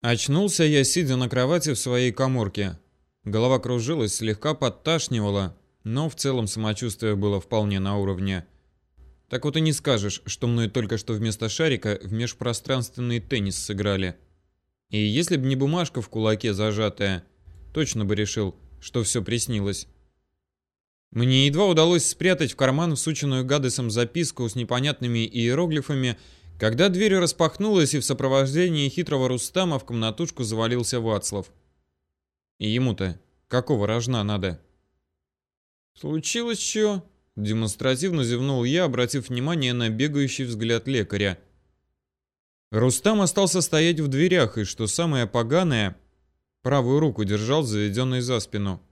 Очнулся я, сидя на кровати в своей коморке. Голова кружилась, слегка подташнивала, но в целом самочувствие было вполне на уровне. Так вот и не скажешь, что мной только что вместо шарика в межпространственный теннис сыграли. И если б не бумажка в кулаке зажатая, точно бы решил, что все приснилось. Мне едва удалось спрятать в карман всученную гадосом записку с непонятными иероглифами, когда дверь распахнулась, и в сопровождении хитрого Рустама в комнатушку завалился Вацлав. И ему-то какого рожна надо? Случилось что? Демонстративно зевнул я, обратив внимание на бегающий взгляд лекаря. Рустам остался стоять в дверях, и, что самое поганое, правую руку держал заведенной за спину.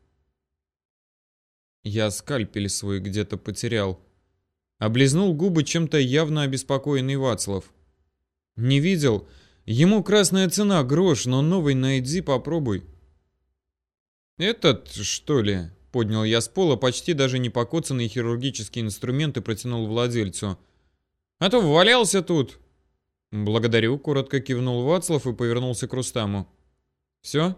Я скальпель свой где-то потерял. Облизнул губы чем-то явно обеспокоенный Вацлав. Не видел? Ему красная цена, грош, но новый найди, попробуй. Этот, что ли? Поднял я с пола почти даже не покоцанный хирургический инструмент и протянул владельцу. А то валялся тут. Благодарю, коротко кивнул Вацлав и повернулся к Рустаму. Все?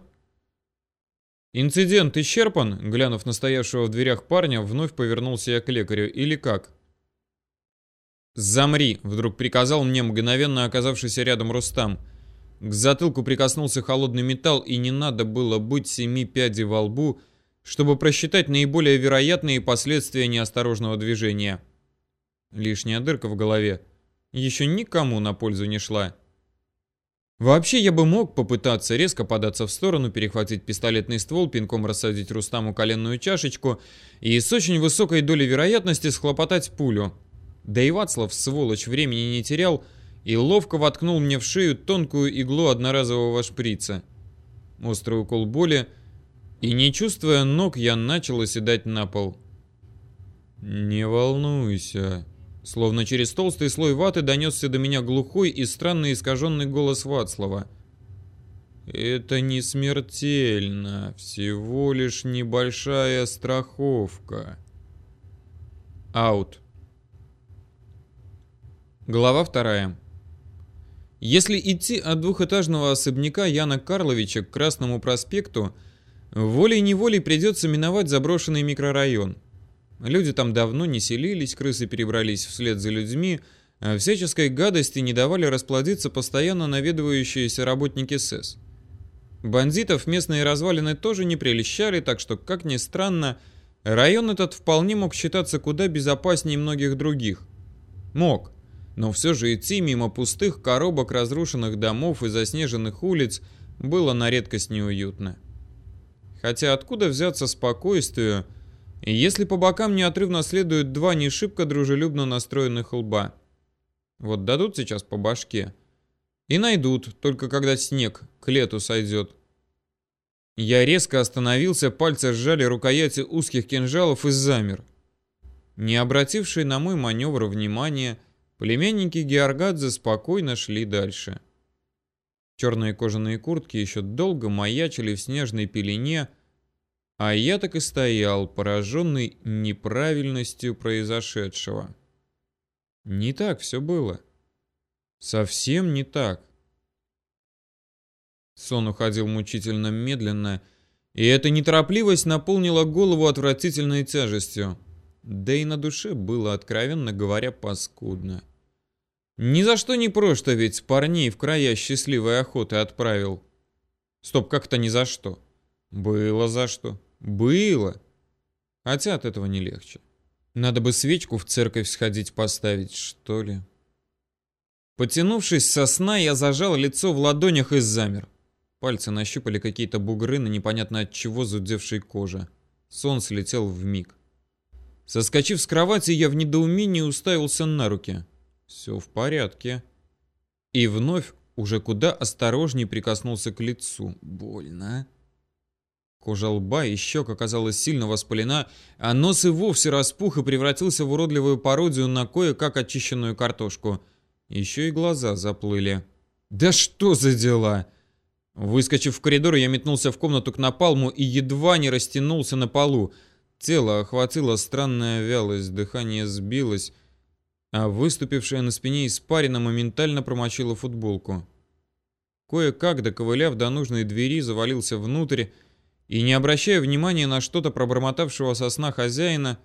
Инцидент исчерпан, глянув на стоявшего в дверях парня, вновь повернулся я к лекарю. Или как? «Замри!» — вдруг приказал мне мгновенно оказавшийся рядом Рустам. К затылку прикоснулся холодный металл, и не надо было быть семи пядей во лбу, чтобы просчитать наиболее вероятные последствия неосторожного движения. Лишняя дырка в голове еще никому на пользу не шла. Вообще я бы мог попытаться резко податься в сторону, перехватить пистолетный ствол, пинком рассадить Рустаму коленную чашечку и с очень высокой долей вероятности схлопотать пулю. Да и Вацлав, сволочь, времени не терял и ловко воткнул мне в шею тонкую иглу одноразового шприца. Острый укол боли, и не чувствуя ног, я начал оседать на пол. «Не волнуйся», Словно через толстый слой ваты донесся до меня глухой и странно искаженный голос Вацлава. «Это не смертельно, всего лишь небольшая страховка». Аут. Глава вторая. Если идти от двухэтажного особняка Яна Карловича к Красному проспекту, волей-неволей придется миновать заброшенный микрорайон – Люди там давно не селились, крысы перебрались вслед за людьми, а всяческой гадости не давали расплодиться постоянно наведывающиеся работники СЭС. Бандитов местные развалины тоже не прельщали, так что, как ни странно, район этот вполне мог считаться куда безопаснее многих других. Мог, но все же идти мимо пустых коробок разрушенных домов и заснеженных улиц было на редкость неуютно. Хотя откуда взяться спокойствию, если по бокам неотрывно следуют два не шибко дружелюбно настроенных лба. Вот дадут сейчас по башке. И найдут, только когда снег к лету сойдет. Я резко остановился, пальцы сжали рукояти узких кинжалов и замер. Не обратившие на мой маневр внимания, племянники Георгадзе спокойно шли дальше. Черные кожаные куртки еще долго маячили в снежной пелене, а я так и стоял, пораженный неправильностью произошедшего. Не так все было. Совсем не так. Сон уходил мучительно медленно, и эта неторопливость наполнила голову отвратительной тяжестью. Да и на душе было, откровенно говоря, паскудно. Ни за что не просто ведь парней в края счастливой охоты отправил. Стоп, как-то ни за что. Было за что. Было. Хотя от этого не легче. Надо бы свечку в церковь сходить поставить, что ли. Потянувшись со сна, я зажал лицо в ладонях и замер. Пальцы нащупали какие-то бугры на непонятно от чего зудевшей коже. Сон слетел в миг. Соскочив с кровати, я в недоумении уставился на руки. Все в порядке. И вновь уже куда осторожнее прикоснулся к лицу. Больно. Кожа лба и щек оказалась сильно воспалена, а нос и вовсе распух и превратился в уродливую пародию на кое-как очищенную картошку. Еще и глаза заплыли. «Да что за дела?» Выскочив в коридор, я метнулся в комнату к напалму и едва не растянулся на полу. Тело охватило странная вялость, дыхание сбилось, а выступившая на спине испарина моментально промочила футболку. кое-как, доковыляв до нужной двери, завалился внутрь и, не обращая внимания на что-то пробормотавшего со сна хозяина,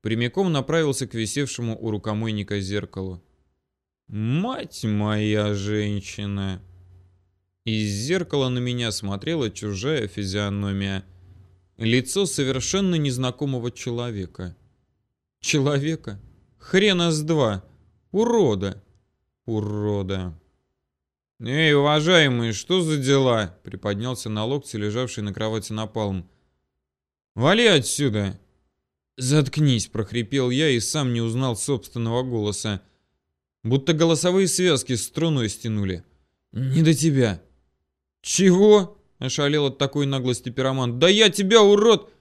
прямиком направился к висевшему у рукомойника зеркалу. «Мать моя женщина!» Из зеркала на меня смотрела чужая физиономия. Лицо совершенно незнакомого человека. Человека? Хрена с два. Урода. Урода. «Эй, уважаемый, что за дела?» — приподнялся на локте, лежавший на кровати Напалм. «Вали отсюда!» «Заткнись!» — прохрипел я и сам не узнал собственного голоса. Будто голосовые связки струной стянули. «Не до тебя!» «Чего?» — ошалел от такой наглости пироман. «Да я тебя, урод!»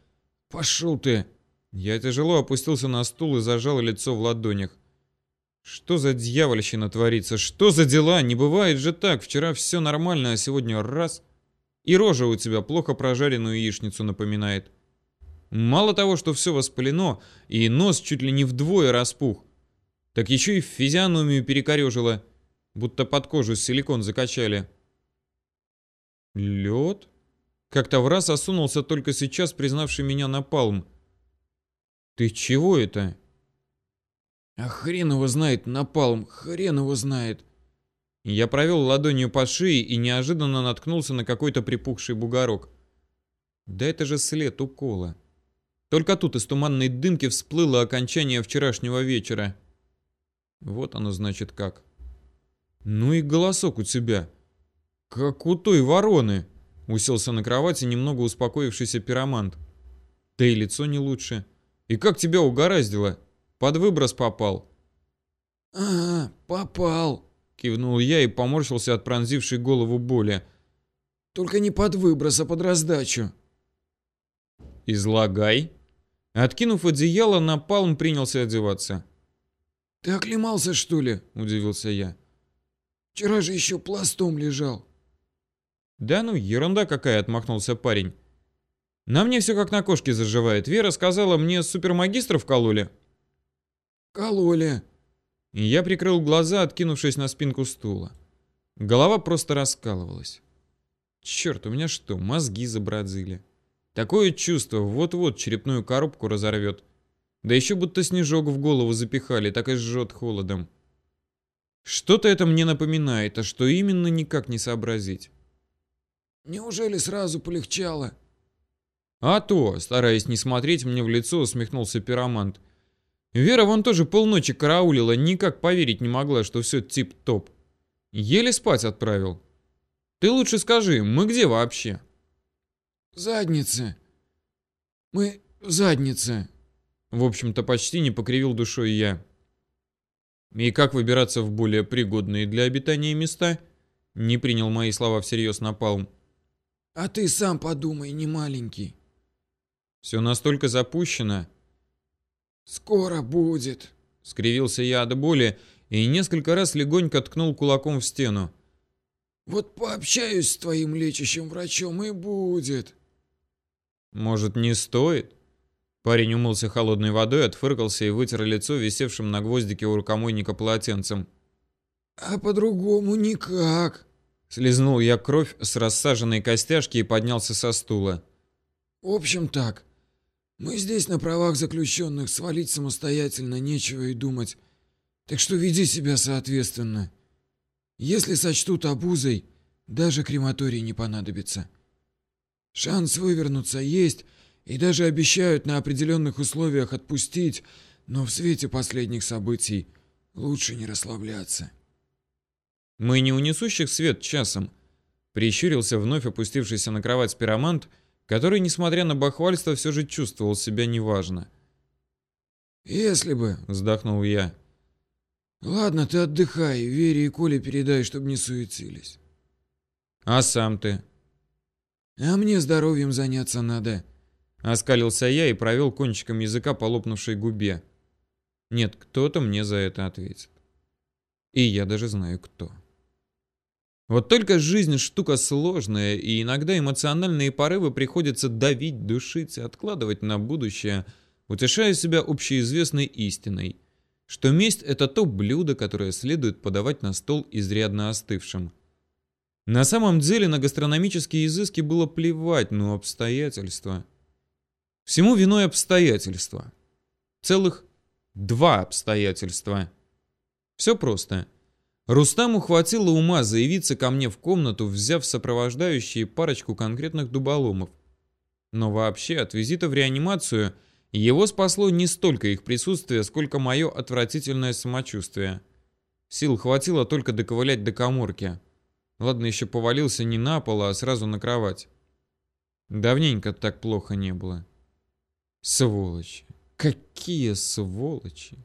«Пошел ты!» Я тяжело опустился на стул и зажал лицо в ладонях. Что за дьявольщина творится? Что за дела? Не бывает же так. Вчера все нормально, а сегодня раз. И рожа у тебя плохо прожаренную яичницу напоминает. Мало того, что все воспалено, и нос чуть ли не вдвое распух, так еще и физиономию перекорежило, будто под кожу силикон закачали. Лед? Как-то в раз осунулся только сейчас, признавший меня напалм. Ты чего это? А хрен его знает, напалм, хрен его знает. Я провел ладонью по шее и неожиданно наткнулся на какой-то припухший бугорок. Да это же след укола. Только тут из туманной дымки всплыло окончание вчерашнего вечера. Вот оно значит как. Ну и голосок у тебя. Как у той вороны. Уселся на кровати немного успокоившийся пиромант. Да и лицо не лучше. И как тебя угораздило? Под выброс попал. А, попал, кивнул я и поморщился от пронзившей голову боли. Только не под выброс, а под раздачу. Излагай. Откинув одеяло, Напалм принялся одеваться. «Ты оклемался, что ли?» – удивился я. «Вчера же еще пластом лежал». «Да ну, ерунда какая!» – отмахнулся парень. «На мне все как на кошке заживает. Вера сказала, мне супермагистров кололи». «Кололи». Я прикрыл глаза, откинувшись на спинку стула. Голова просто раскалывалась. Черт, у меня что, мозги забродзили? Такое чувство, вот-вот черепную коробку разорвет. Да еще будто снежок в голову запихали, так и жжет холодом. Что-то это мне напоминает, а что именно никак не сообразить. Неужели сразу полегчало? А то, стараясь не смотреть мне в лицо, усмехнулся пиромант. Вера вон тоже полночи караулила, никак поверить не могла, что все тип-топ. Еле спать отправил. Ты лучше скажи, мы где вообще? Задница. Мы в заднице. В общем-то, почти не покривил душой я. И как выбираться в более пригодные для обитания места? Не принял мои слова всерьез Напалм. А ты сам подумай, не маленький. Все настолько запущено, «Скоро будет», — скривился я от боли и несколько раз легонько ткнул кулаком в стену. «Вот пообщаюсь с твоим лечащим врачом и будет». «Может, не стоит?» Парень умылся холодной водой, отфыркался и вытер лицо висевшим на гвоздике у рукомойника полотенцем. «А по-другому никак», — слезнул я кровь с рассаженной костяшки и поднялся со стула. «В общем так, мы здесь на правах заключенных, свалить самостоятельно нечего и думать. Так что веди себя соответственно. Если сочтут обузой, даже крематорий не понадобится. Шанс вывернуться есть, и даже обещают на определенных условиях отпустить, но в свете последних событий лучше не расслабляться. Мы не унесущих свет часом. Прищурился вновь опустившийся на кровать пиромант — который, несмотря на бахвальство, все же чувствовал себя неважно. «Если бы», — вздохнул я. «Ладно, ты отдыхай, Вере и Коле передай, чтобы не суетились». «А сам ты?» «А мне здоровьем заняться надо», — оскалился я и провел кончиком языка по лопнувшей губе. «Нет, кто-то мне за это ответит. И я даже знаю, кто». Вот только жизнь штука сложная, и иногда эмоциональные порывы приходится давить, душить и откладывать на будущее, утешая себя общеизвестной истиной, что месть — это то блюдо, которое следует подавать на стол изрядно остывшим. На самом деле на гастрономические изыски было плевать, но обстоятельства... Всему виной обстоятельства. Целых два обстоятельства. Все просто. Рустаму хватило ума заявиться ко мне в комнату, взяв сопровождающие парочку конкретных дуболомов. Но вообще от визита в реанимацию его спасло не столько их присутствие, сколько мое отвратительное самочувствие. Сил хватило только доковылять до коморки. Ладно, еще повалился не на пол, а сразу на кровать. Давненько так плохо не было. Сволочи. Какие сволочи.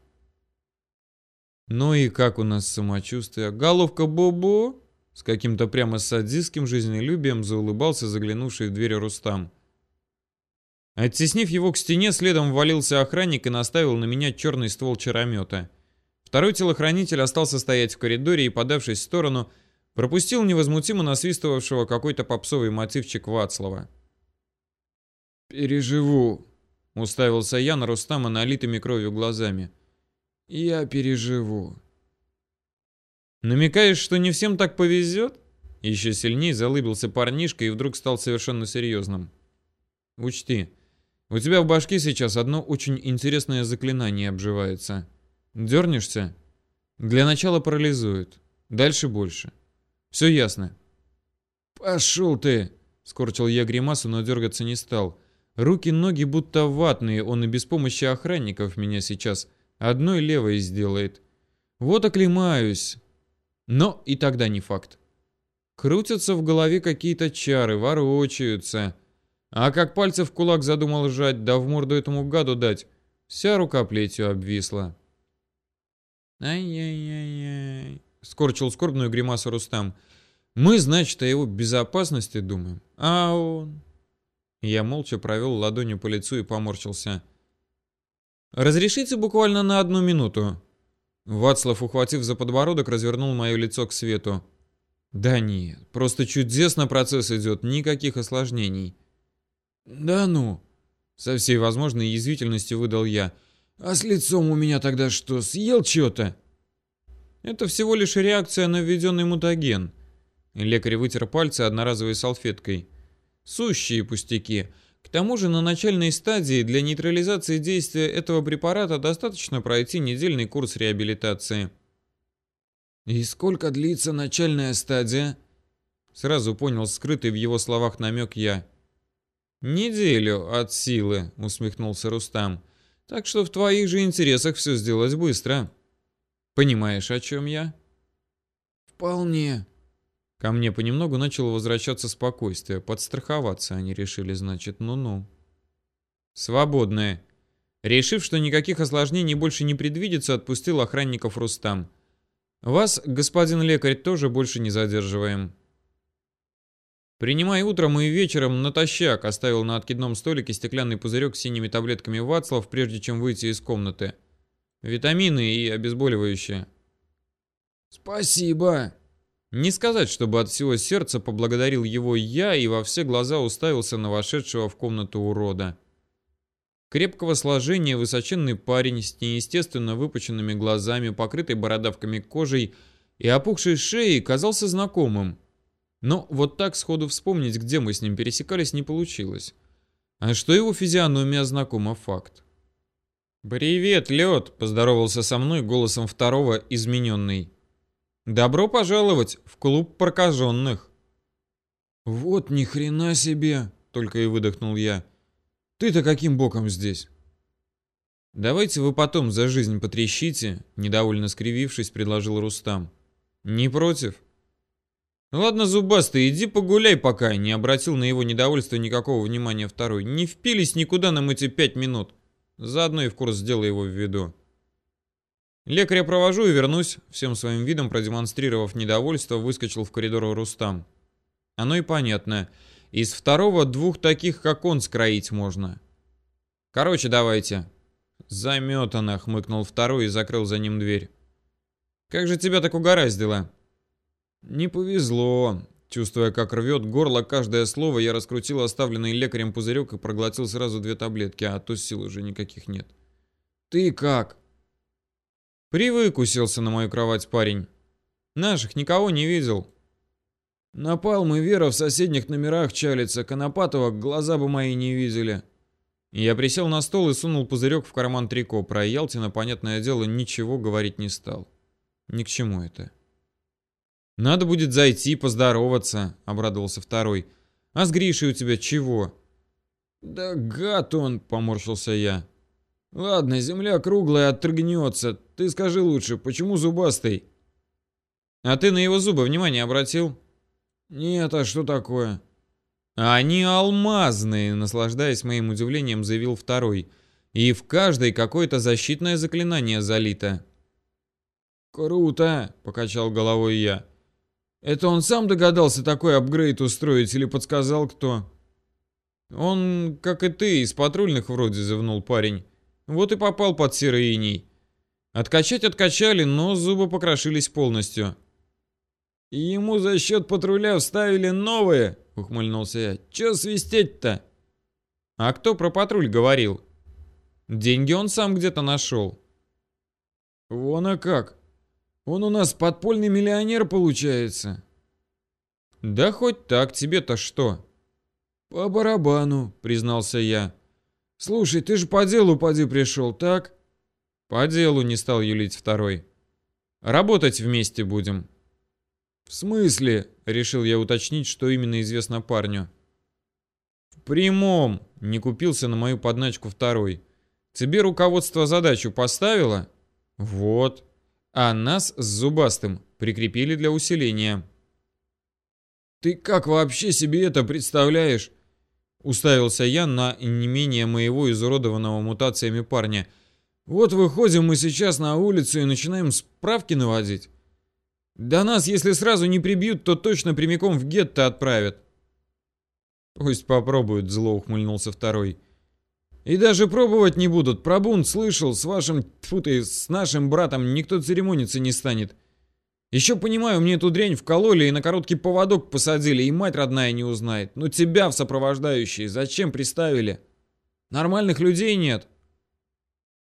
Ну и как у нас самочувствие? Головка Бобо? С каким-то прямо садистским жизнелюбием заулыбался заглянувший в дверь Рустам. Оттеснив его к стене, следом ввалился охранник и наставил на меня черный ствол чаромета. Второй телохранитель остался стоять в коридоре и, подавшись в сторону, пропустил невозмутимо насвистывавшего какой-то попсовый мотивчик Вацлава. «Переживу», — уставился я на Рустама налитыми кровью глазами. Я переживу. Намекаешь, что не всем так повезет? Еще сильнее залыбился парнишка и вдруг стал совершенно серьезным. Учти, у тебя в башке сейчас одно очень интересное заклинание обживается. Дернешься? Для начала парализует. Дальше больше. Все ясно. Пошел ты! Скорчил я гримасу, но дергаться не стал. Руки-ноги будто ватные, он и без помощи охранников меня сейчас Одной левой сделает. Вот оклемаюсь. Но и тогда не факт. Крутятся в голове какие-то чары, ворочаются. А как пальцы в кулак задумал сжать, да в морду этому гаду дать, вся рука плетью обвисла. «Ай-яй-яй-яй», — скорчил скорбную гримасу Рустам. «Мы, значит, о его безопасности думаем, а он...» Я молча провел ладонью по лицу и поморщился. «Разрешите буквально на одну минуту?» Вацлав, ухватив за подбородок, развернул мое лицо к свету. «Да нет, просто чудесно процесс идет, никаких осложнений». «Да ну!» — со всей возможной язвительностью выдал я. «А с лицом у меня тогда что, съел что-то?» «Это всего лишь реакция на введенный мутаген». Лекарь вытер пальцы одноразовой салфеткой. «Сущие пустяки». К тому же на начальной стадии для нейтрализации действия этого препарата достаточно пройти недельный курс реабилитации. «И сколько длится начальная стадия?» Сразу понял скрытый в его словах намек я. «Неделю от силы», — усмехнулся Рустам. «Так что в твоих же интересах все сделать быстро. Понимаешь, о чем я?» «Вполне», Ко мне понемногу начало возвращаться спокойствие. Подстраховаться они решили, значит, ну-ну. Свободные. Решив, что никаких осложнений больше не предвидится, отпустил охранников Рустам. Вас, господин лекарь, тоже больше не задерживаем. Принимай утром и вечером натощак, оставил на откидном столике стеклянный пузырек с синими таблетками Вацлав, прежде чем выйти из комнаты. Витамины и обезболивающее. Спасибо, не сказать, чтобы от всего сердца поблагодарил его я и во все глаза уставился на вошедшего в комнату урода. Крепкого сложения высоченный парень с неестественно выпученными глазами, покрытой бородавками кожей и опухшей шеей казался знакомым. Но вот так сходу вспомнить, где мы с ним пересекались, не получилось. А что его физиономия знакома, факт. «Привет, лед!» – поздоровался со мной голосом второго измененный. Добро пожаловать в клуб прокаженных. Вот ни хрена себе, только и выдохнул я. Ты-то каким боком здесь? Давайте вы потом за жизнь потрещите, недовольно скривившись, предложил Рустам. Не против? Ладно, зубастый, иди погуляй пока, не обратил на его недовольство никакого внимания второй. Не впились никуда нам эти пять минут. Заодно и в курс сделай его в виду. Лекаря провожу и вернусь, всем своим видом продемонстрировав недовольство, выскочил в коридор Рустам. Оно и понятно. Из второго двух таких, как он, скроить можно. Короче, давайте. Заметано, хмыкнул второй и закрыл за ним дверь. Как же тебя так угораздило? Не повезло. Чувствуя, как рвет горло каждое слово, я раскрутил оставленный лекарем пузырек и проглотил сразу две таблетки, а то сил уже никаких нет. Ты как? Привык, уселся на мою кровать парень. Наших никого не видел. Напал мы Вера в соседних номерах чалится, Конопатова глаза бы мои не видели. Я присел на стол и сунул пузырек в карман трико. Про Ялтина, понятное дело, ничего говорить не стал. Ни к чему это. «Надо будет зайти, поздороваться», — обрадовался второй. «А с Гришей у тебя чего?» «Да гад он!» — поморщился я. «Ладно, земля круглая, оттргнется. Ты скажи лучше, почему зубастый?» «А ты на его зубы внимание обратил?» «Нет, а что такое?» «Они алмазные», — наслаждаясь моим удивлением, заявил второй. «И в каждой какое-то защитное заклинание залито». «Круто!» — покачал головой я. «Это он сам догадался такой апгрейд устроить или подсказал кто?» «Он, как и ты, из патрульных вроде», — завнул парень. «Вот и попал под серый иней. Откачать откачали, но зубы покрошились полностью». «И ему за счет патруля вставили новые?» — ухмыльнулся я. «Чё свистеть-то?» «А кто про патруль говорил?» «Деньги он сам где-то нашел». «Вон а как! Он у нас подпольный миллионер получается!» «Да хоть так, тебе-то что?» «По барабану», — признался я. «Слушай, ты же по делу поди пришел, так?» «По делу не стал юлить второй. Работать вместе будем». «В смысле?» — решил я уточнить, что именно известно парню. «В прямом!» — не купился на мою подначку второй. «Тебе руководство задачу поставило?» «Вот. А нас с Зубастым прикрепили для усиления». «Ты как вообще себе это представляешь?» Уставился я на не менее моего изуродованного мутациями парня. «Вот выходим мы сейчас на улицу и начинаем справки наводить. Да нас, если сразу не прибьют, то точно прямиком в гетто отправят». «Пусть попробуют», — зло ухмыльнулся второй. «И даже пробовать не будут. Про бунт слышал, с вашим, тьфу ты, с нашим братом никто церемониться не станет. Еще понимаю, мне эту дрянь вкололи и на короткий поводок посадили, и мать родная не узнает. Но тебя в сопровождающие зачем приставили? Нормальных людей нет.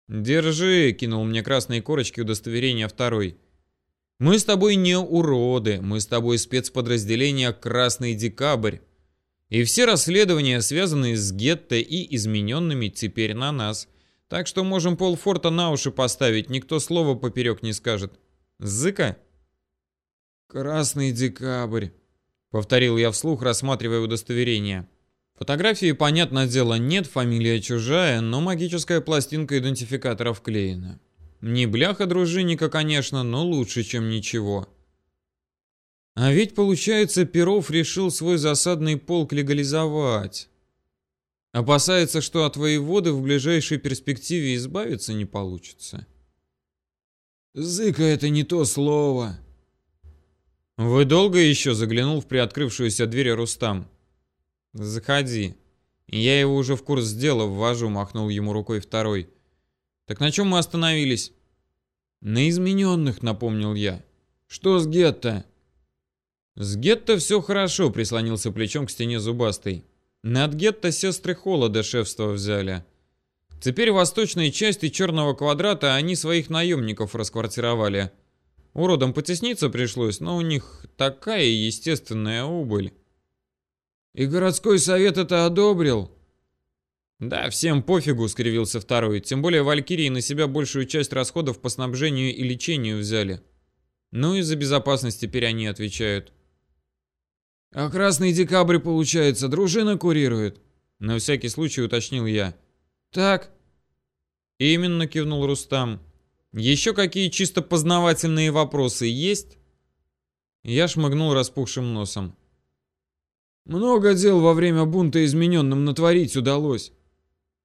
Держи, кинул мне красные корочки удостоверения второй. Мы с тобой не уроды, мы с тобой спецподразделение «Красный декабрь». И все расследования, связанные с гетто и измененными, теперь на нас. Так что можем полфорта на уши поставить, никто слова поперек не скажет. Зыка? «Красный декабрь», — повторил я вслух, рассматривая удостоверение. Фотографии, понятное дело, нет, фамилия чужая, но магическая пластинка идентификатора вклеена. Не бляха дружинника, конечно, но лучше, чем ничего. А ведь, получается, Перов решил свой засадный полк легализовать. Опасается, что от воеводы в ближайшей перспективе избавиться не получится. «Зыка — это не то слово», «Вы долго еще?» — заглянул в приоткрывшуюся дверь Рустам. «Заходи. Я его уже в курс дела ввожу», — махнул ему рукой второй. «Так на чем мы остановились?» «На измененных», — напомнил я. «Что с гетто?» «С гетто все хорошо», — прислонился плечом к стене зубастой. «Над гетто сестры холода шефство взяли. Теперь в восточной части черного квадрата они своих наемников расквартировали». Уродам потесниться пришлось, но у них такая естественная убыль. И городской совет это одобрил? Да, всем пофигу, скривился второй. Тем более Валькирии на себя большую часть расходов по снабжению и лечению взяли. Ну и за безопасность теперь они отвечают. А Красный Декабрь, получается, дружина курирует? На всякий случай уточнил я. Так? Именно кивнул Рустам. Еще какие чисто познавательные вопросы есть? Я шмыгнул распухшим носом. Много дел во время бунта измененным натворить удалось.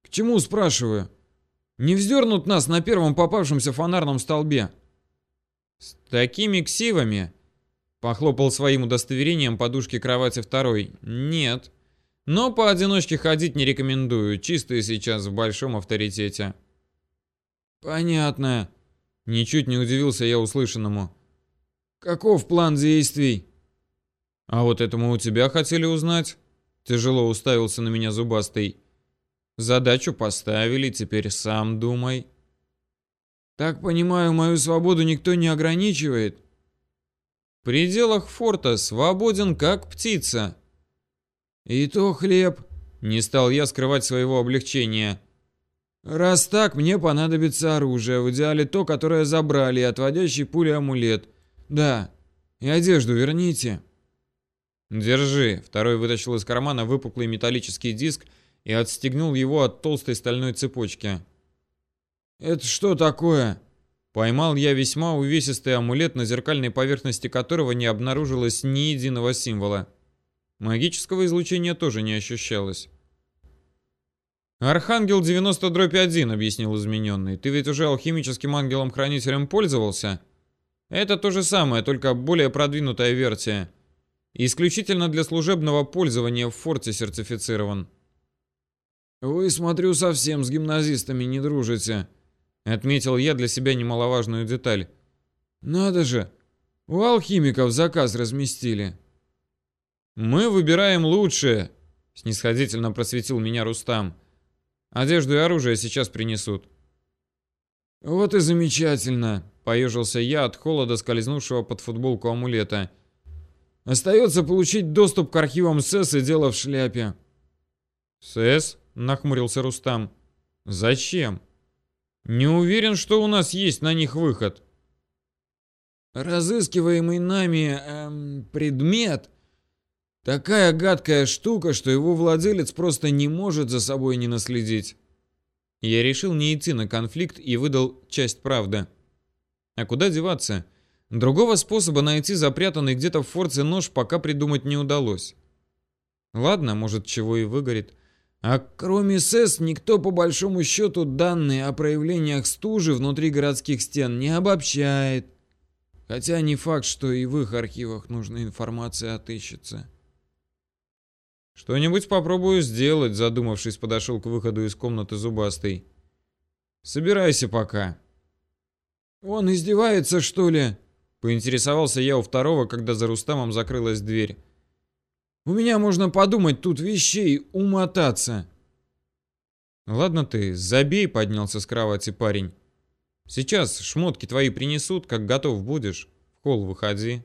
К чему, спрашиваю? Не вздернут нас на первом попавшемся фонарном столбе? С такими ксивами, похлопал своим удостоверением подушки кровати второй. Нет. Но поодиночке ходить не рекомендую, чисто сейчас в большом авторитете. Понятно. Ничуть не удивился я услышанному. Каков план действий? А вот этому у тебя хотели узнать? Тяжело уставился на меня зубастый. Задачу поставили, теперь сам думай. Так понимаю, мою свободу никто не ограничивает? пределах форта свободен, как птица. И то хлеб. Не стал я скрывать своего облегчения. Раз так, мне понадобится оружие, в идеале то, которое забрали, отводящий пули амулет. Да, и одежду верните. Держи. Второй вытащил из кармана выпуклый металлический диск и отстегнул его от толстой стальной цепочки. Это что такое? Поймал я весьма увесистый амулет, на зеркальной поверхности которого не обнаружилось ни единого символа. Магического излучения тоже не ощущалось. «Архангел 90-1», — объяснил измененный. «Ты ведь уже алхимическим ангелом-хранителем пользовался?» «Это то же самое, только более продвинутая версия. Исключительно для служебного пользования в форте сертифицирован». «Вы, смотрю, совсем с гимназистами не дружите», — отметил я для себя немаловажную деталь. «Надо же, у алхимиков заказ разместили». «Мы выбираем лучшее», — снисходительно просветил меня Рустам. «Одежду и оружие сейчас принесут». «Вот и замечательно», — поежился я от холода, скользнувшего под футболку амулета. «Остается получить доступ к архивам СЭС и дело в шляпе». «СЭС?» — нахмурился Рустам. «Зачем? Не уверен, что у нас есть на них выход». «Разыскиваемый нами эм, предмет Такая гадкая штука, что его владелец просто не может за собой не наследить. Я решил не идти на конфликт и выдал часть правды. А куда деваться? Другого способа найти запрятанный где-то в форце нож пока придумать не удалось. Ладно, может, чего и выгорит. А кроме СЭС, никто по большому счету данные о проявлениях стужи внутри городских стен не обобщает. Хотя не факт, что и в их архивах нужная информация отыщется. «Что-нибудь попробую сделать», — задумавшись, подошел к выходу из комнаты зубастый. «Собирайся пока». «Он издевается, что ли?» — поинтересовался я у второго, когда за Рустамом закрылась дверь. «У меня, можно подумать, тут вещей умотаться». «Ладно ты, забей», — поднялся с кровати парень. «Сейчас шмотки твои принесут, как готов будешь. В холл выходи».